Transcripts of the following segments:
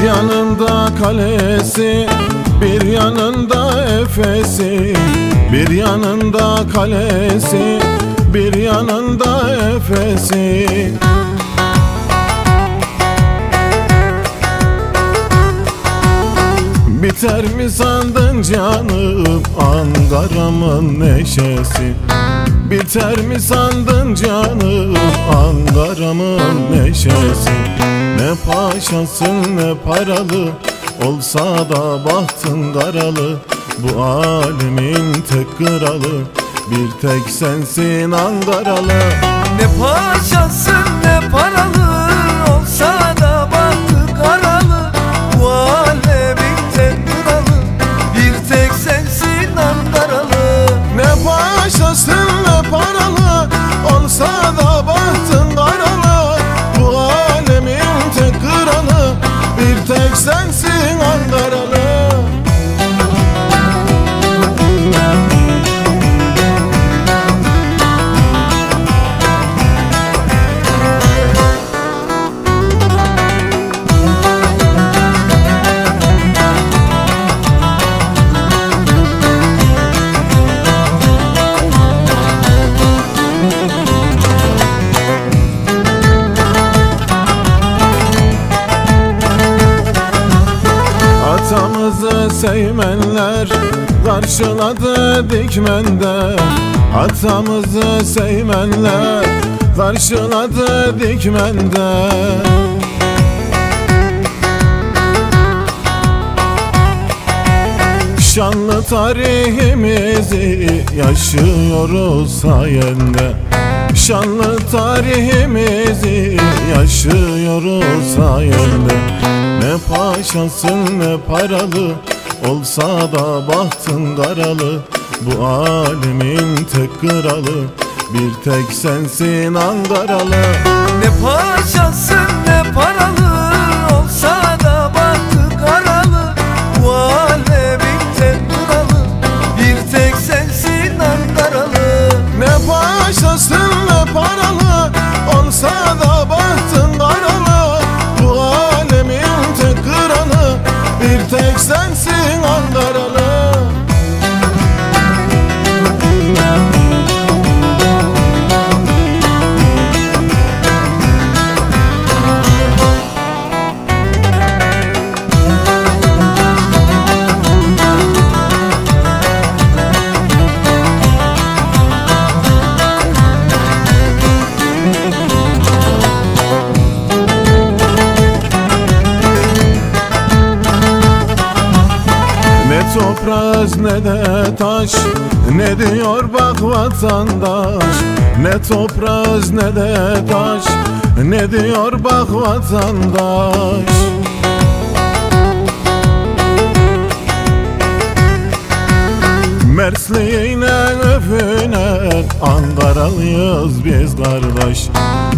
Bir yanında kalesi Bir yanında Efes'i Bir yanında kalesi Bir yanında Efes'i. Biter mi sandın canım Ankara'mın neşesi? Biter mi sandın canım Ankara'mın neşesi? Ne paşasın ne paralı Olsa da bahtın karalı Bu alemin tek kralı Bir tek sensin Ankaralı Ne paşasın ne paralı Atamızı sevmenler karşıladı dikmende. Atamızı sevmenler karşıladı dikmende. Şanlı tarihimizi yaşıyoruz sayende. Şanlı tarihimizi yaşıyoruz sayende. Ne paşasın ne paralı Olsa da bahtın karalı Bu alemin tek kralı. Bir tek sensin Ankaralı. Ne paşasın ne paralı. Olsa da bahtı karalı Bu alemin tek kralı. Bir tek sensin Ankaralı. Ne paşasın ne paralı. Olsa da bahtın karalı Bu alemin tek kralı. Bir tek sensin Ne toprağız ne de taş Ne diyor bak vatandaş? Ne toprağız ne de taş Ne diyor bak vatandaş? Mertliğine öfüne Ankaralıyız biz kardeş.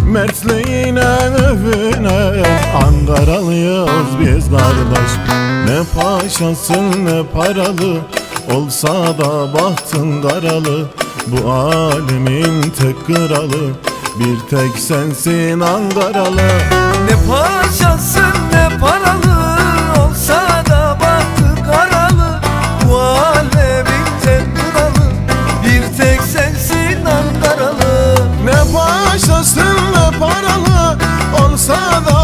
Mertliğine öfüne Ankaralıyız biz kardeş ne paşasın ne paralı Olsa da bahtın daralı. Bu alemin tek kralı Bir tek sensin Ankaralı Ne paşasın ne paralı Olsa da bahtın karalı. Bu alemin tek Bir tek sensin Ankaralı Ne paşasın ne paralı Olsa da